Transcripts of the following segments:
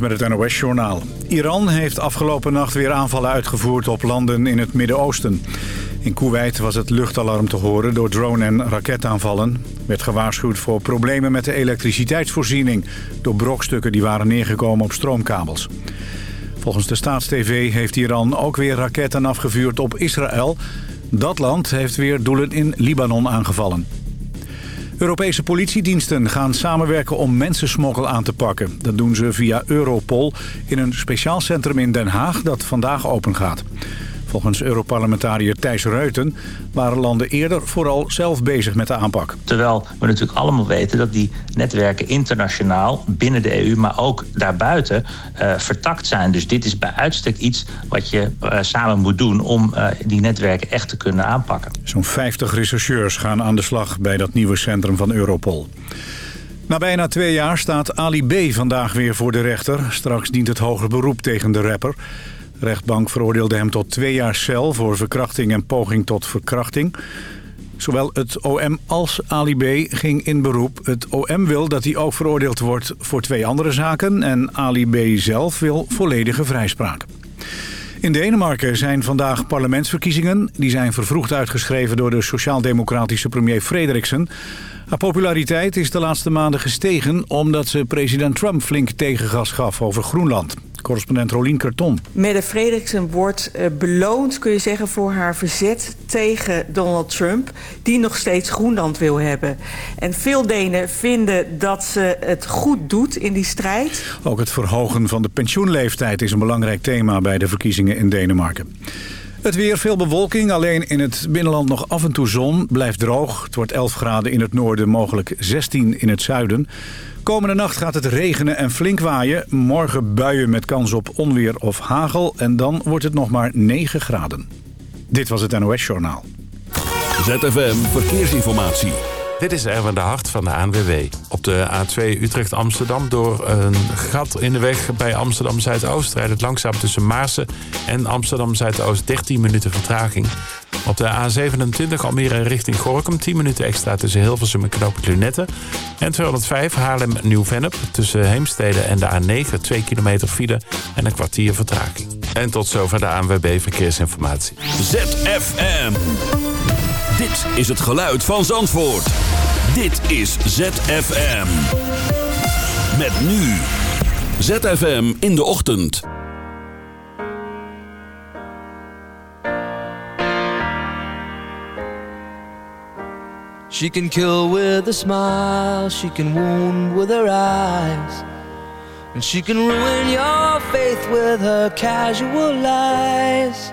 Met het NOS-journaal. Iran heeft afgelopen nacht weer aanvallen uitgevoerd op landen in het Midden-Oosten. In Kuwait was het luchtalarm te horen door drone- en raketaanvallen. werd gewaarschuwd voor problemen met de elektriciteitsvoorziening... door brokstukken die waren neergekomen op stroomkabels. Volgens de Staatstv heeft Iran ook weer raketten afgevuurd op Israël. Dat land heeft weer doelen in Libanon aangevallen. Europese politiediensten gaan samenwerken om mensensmokkel aan te pakken. Dat doen ze via Europol in een speciaal centrum in Den Haag dat vandaag opengaat. Volgens Europarlementariër Thijs Reuten waren landen eerder vooral zelf bezig met de aanpak. Terwijl we natuurlijk allemaal weten dat die netwerken internationaal binnen de EU, maar ook daarbuiten uh, vertakt zijn. Dus dit is bij uitstek iets wat je uh, samen moet doen om uh, die netwerken echt te kunnen aanpakken. Zo'n 50 rechercheurs gaan aan de slag bij dat nieuwe centrum van Europol. Na bijna twee jaar staat Ali B. vandaag weer voor de rechter. Straks dient het hoger beroep tegen de rapper. Rechtbank veroordeelde hem tot twee jaar cel voor verkrachting en poging tot verkrachting. Zowel het OM als Ali B. ging in beroep. Het OM wil dat hij ook veroordeeld wordt voor twee andere zaken... en Ali B. zelf wil volledige vrijspraak. In Denemarken zijn vandaag parlementsverkiezingen. Die zijn vervroegd uitgeschreven door de sociaal-democratische premier Frederiksen. Haar populariteit is de laatste maanden gestegen... omdat ze president Trump flink tegengas gaf over Groenland. Correspondent Rolien Karton. Mette Frederiksen wordt uh, beloond, kun je zeggen, voor haar verzet tegen Donald Trump... die nog steeds Groenland wil hebben. En veel Denen vinden dat ze het goed doet in die strijd. Ook het verhogen van de pensioenleeftijd is een belangrijk thema... bij de verkiezingen in Denemarken. Het weer, veel bewolking. Alleen in het binnenland nog af en toe zon. Blijft droog. Het wordt 11 graden in het noorden, mogelijk 16 in het zuiden. Komende nacht gaat het regenen en flink waaien. Morgen buien met kans op onweer of hagel. En dan wordt het nog maar 9 graden. Dit was het NOS Journaal. ZFM Verkeersinformatie. Dit is Erwin de Hart van de ANWB. Op de A2 Utrecht-Amsterdam door een gat in de weg bij Amsterdam-Zuidoost... rijdt het langzaam tussen Maarsen en Amsterdam-Zuidoost 13 minuten vertraging. Op de A27 Almere richting Gorkum 10 minuten extra tussen Hilversum en Knoopend Lunette. En 205 Haarlem-Nieuw-Vennep tussen Heemstede en de A9 2 kilometer file en een kwartier vertraging. En tot zover de ANWB Verkeersinformatie. ZFM. Dit is het geluid van Zandvoort. Dit is ZFM. Met nu. ZFM in de ochtend. She can kill with a smile, she can wound with her eyes. And she can ruin your faith with her casual lies.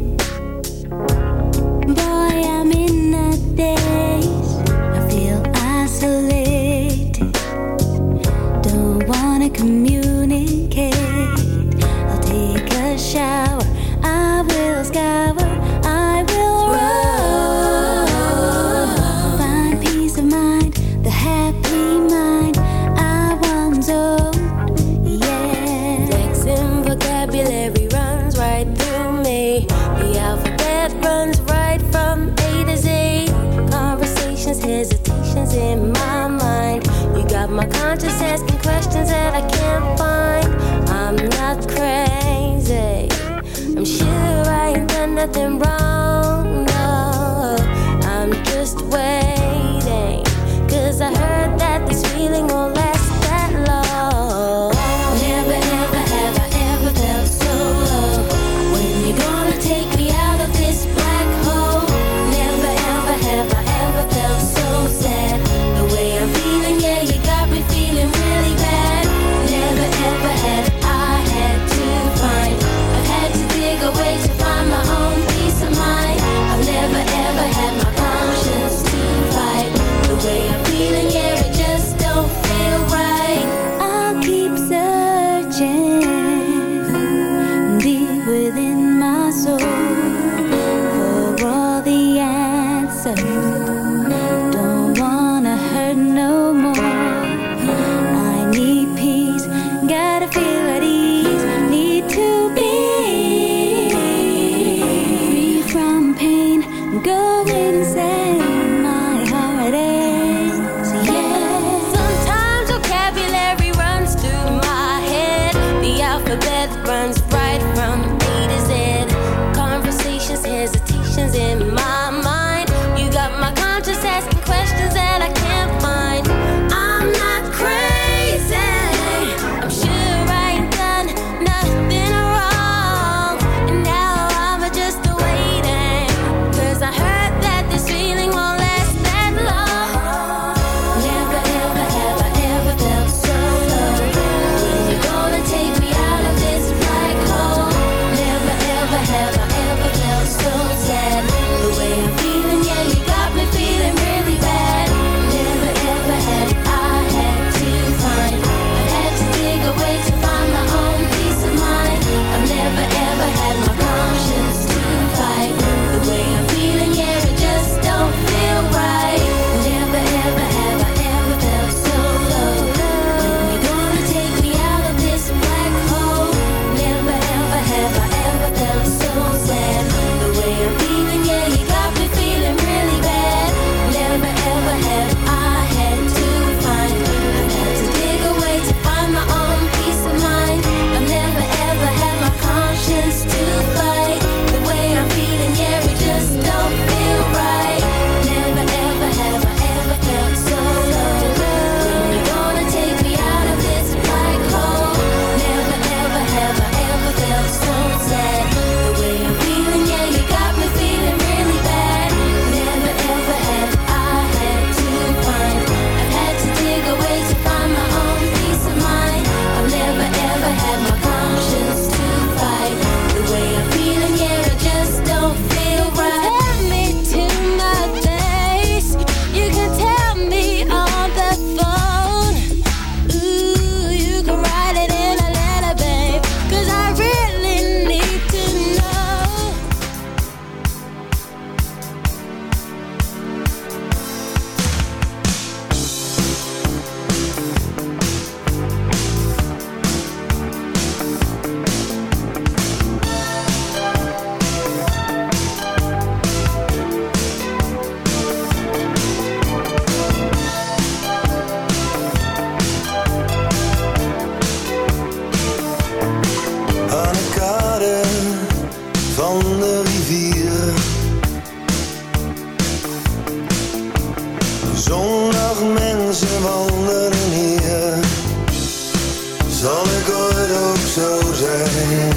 zo zijn.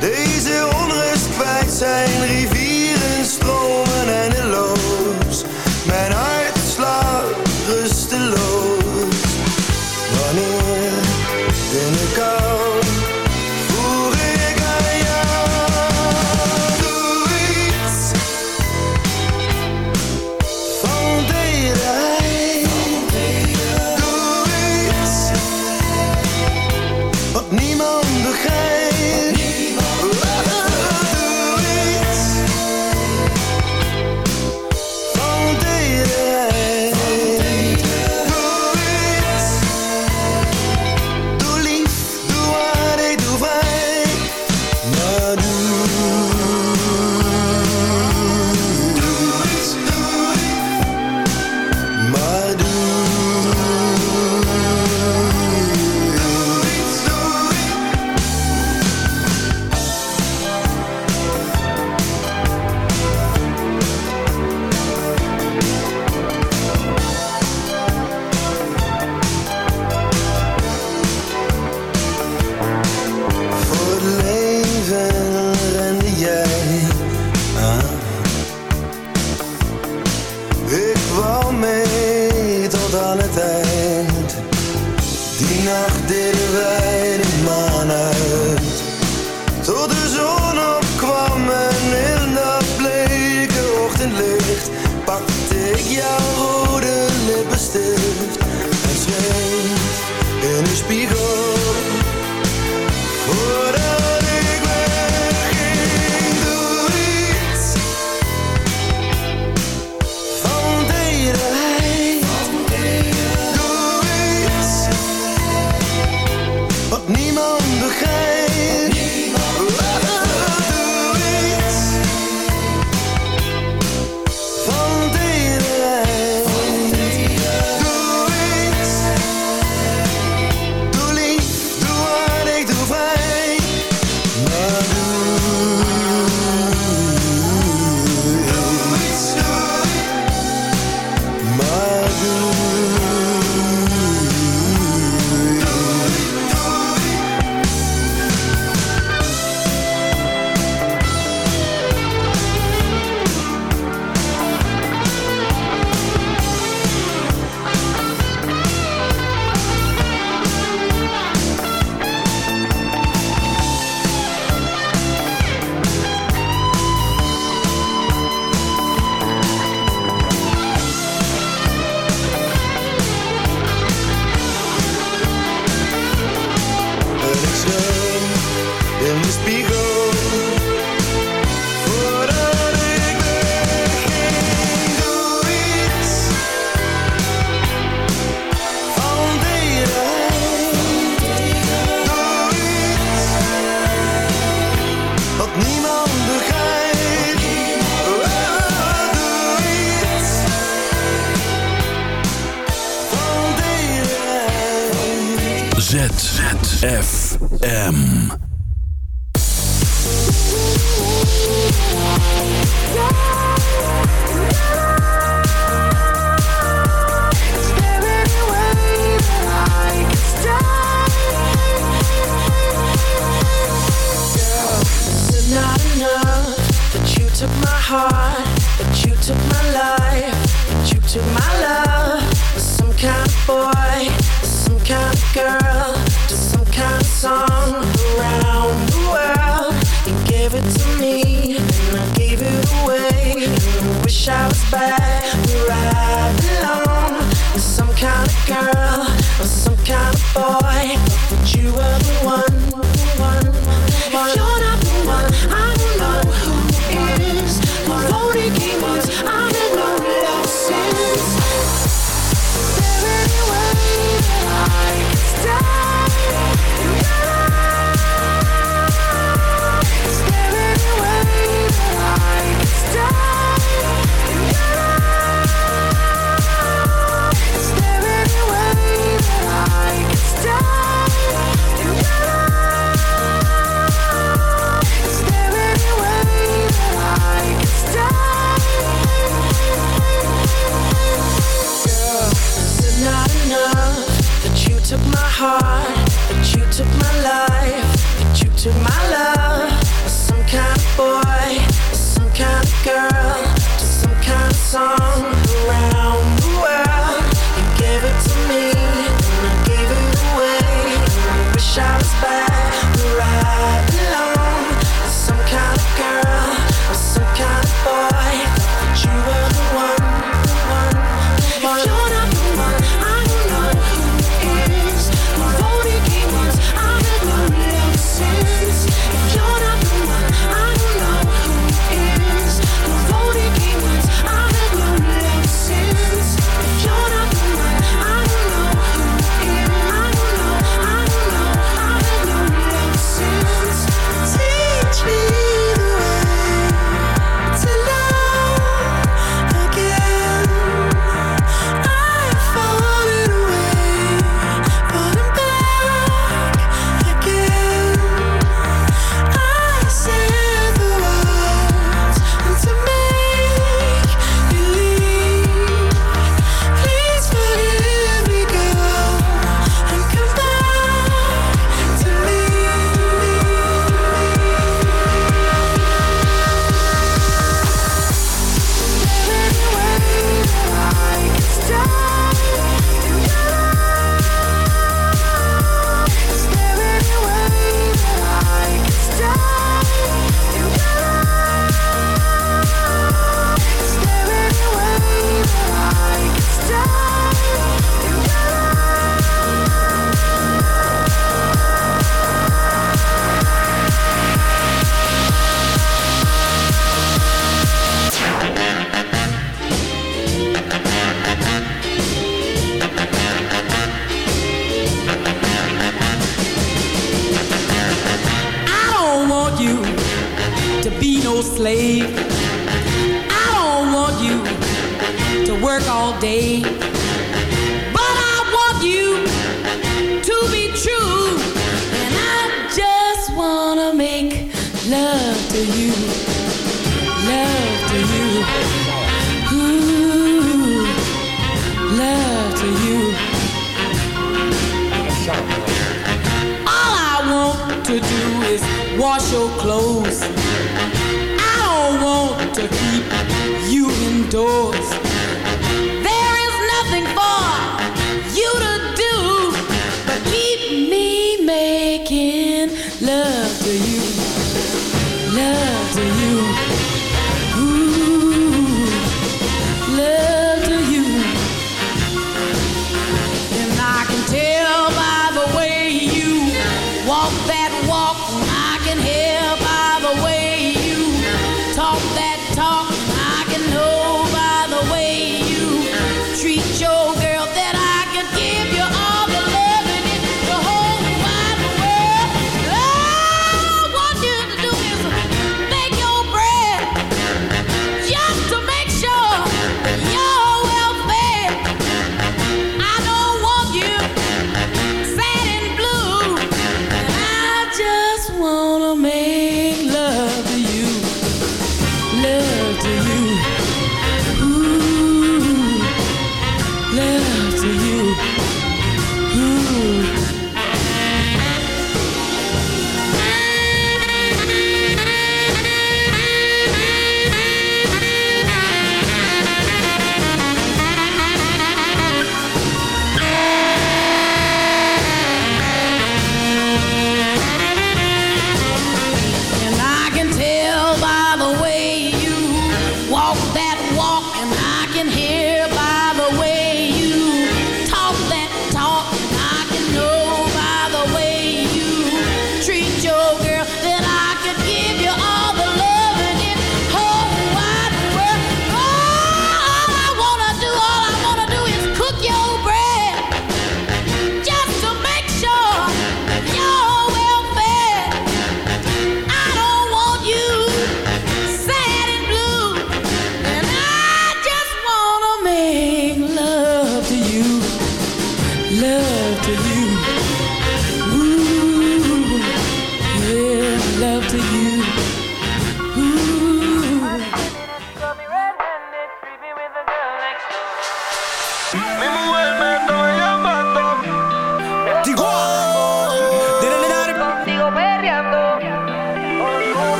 Deze onrust kwijt zijn rivieren, stromen en de loop. heart, but you took my life, but you took my love. To some kind of boy, to some kind of girl, to some kind of song around the world. You gave it to me, and I gave it away. And I wish I was back where I belong. With some kind of girl, or some kind of boy, but you were the one. To do is wash your clothes.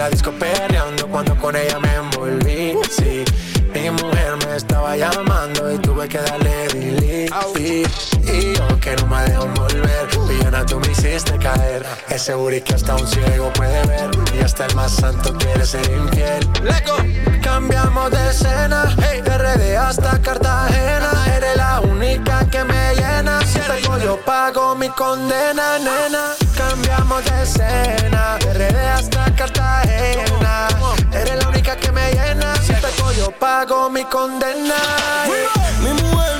La disco perreando cuando con ella me envolví. Sí, mi mujer me estaba llamando y tuve que darle delete. Y yo que no me dejo volver, villana tú me hiciste caer. Ese booty que hasta un ciego puede ver y hasta el más santo quiere ser infiel. Leco, cambiamos de escena, de RD hasta Cartagena. Eres la única que me llena. Si pego yo pago mi condena, nena. Cambiamos de escena, de RD hasta Cartagena. Eres la única que me llena. Si pego yo pago mi condena. Mi mujer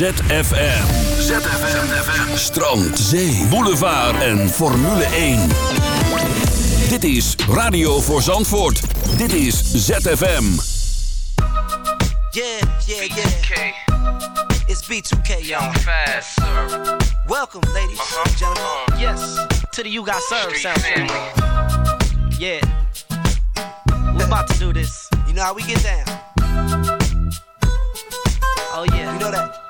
ZFM. ZFM. Strand, zee, boulevard en Formule 1. Dit is Radio voor Zandvoort. Dit is ZFM. Yeah, yeah, yeah. It's B2K, y'all. Fast, sir. Welcome, ladies and gentlemen. Yes, to the You Got Served sound family. Yeah. We're about to do this. You know how we get down. Oh, yeah. You know that?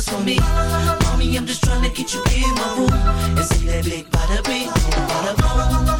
dance for me. Mommy, I'm just trying to get you in my room and see that big bing, boom, bada boom.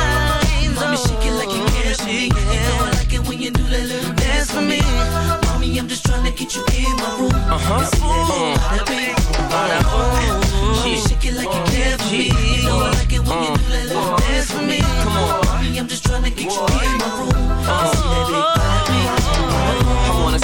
Mommy, shake it like you for me. You know I like it when you do that little dance for me. Mommy, I'm just trying to get you in my room. And see that big body, big body. She shake it like you mm. care for me. You know I like it when you mm. do that little dance for me. Come on, mommy, I'm just trying to get you in my room. And see that big body, big body. I wanna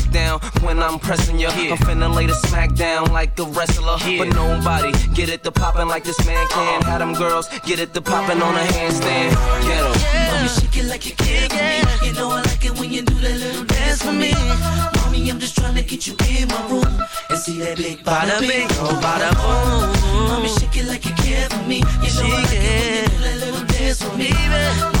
down when I'm pressing you. I'm finna lay the smack down like a wrestler. But nobody get it to poppin' like this man can. Uh-uh. Have them girls get it to poppin' on a handstand. Get 'em. Mommy, shake it like you care for me. You know I like it when you do that little dance for me. Mommy, I'm just trying to get you in my room and see that big body, Bada big bing, oh, bada boom. Mommy, shake it like you care for me. You know I like it when you do that little dance for me.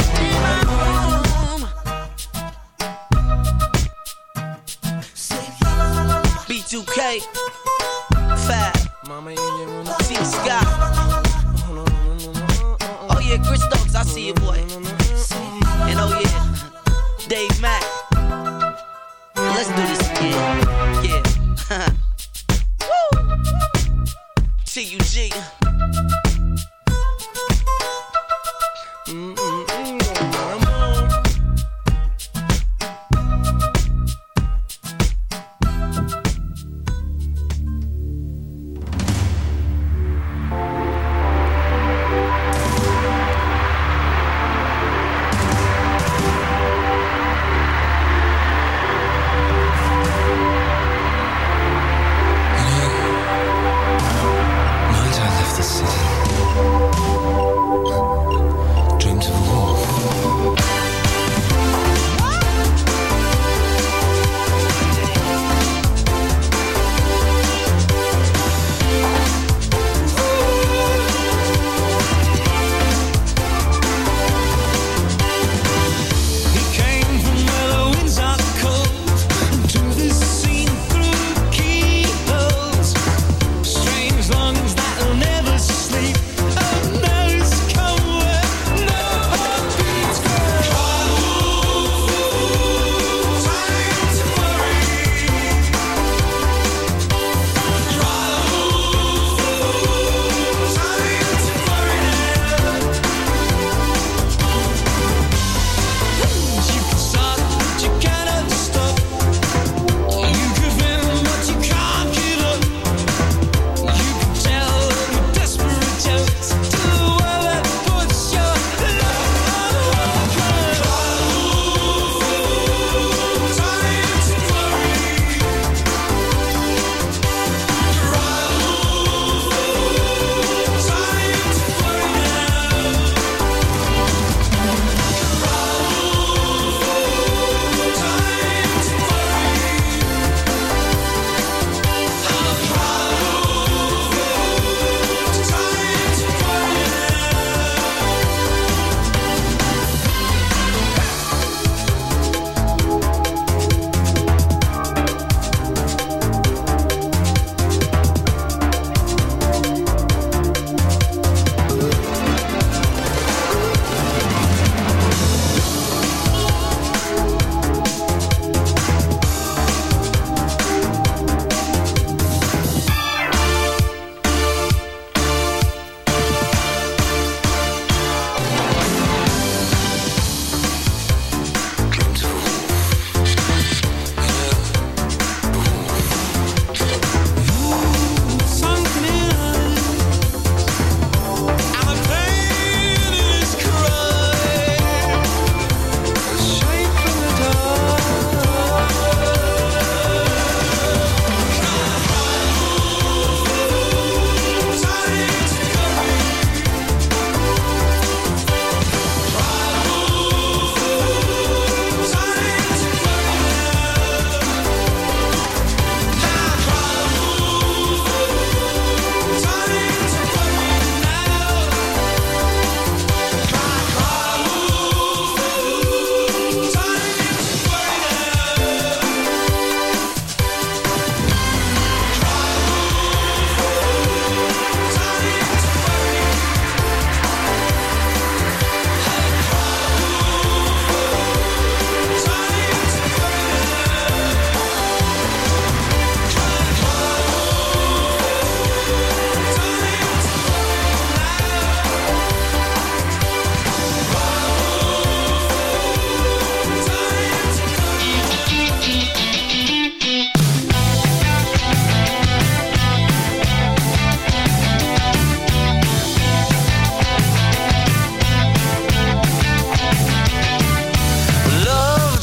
B2K, Fab, T Scott. Oh yeah, Chris Stokes, I see you, boy. And oh yeah, Dave Mack. Let's do this again. Yeah. Woo! T-U-G. every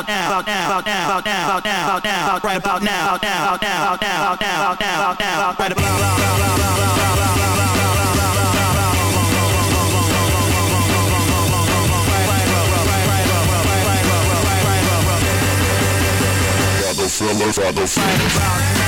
about now, about now, about now, about now, about now, about now, about now. Right about now, about now, about now, about now, about now, about now, about now. Right about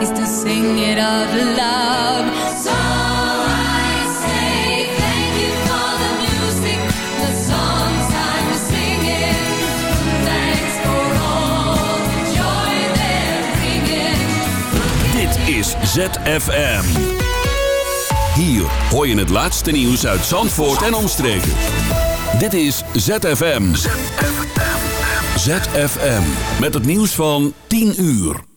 is to sing it out loud. So I say thank you for the music, the songs I'm singing. Thanks for all the joy they're bringing. Dit is ZFM. Hier hoor je het laatste nieuws uit Zandvoort en omstreken. Dit is ZFM. ZFM. Met het nieuws van 10 uur.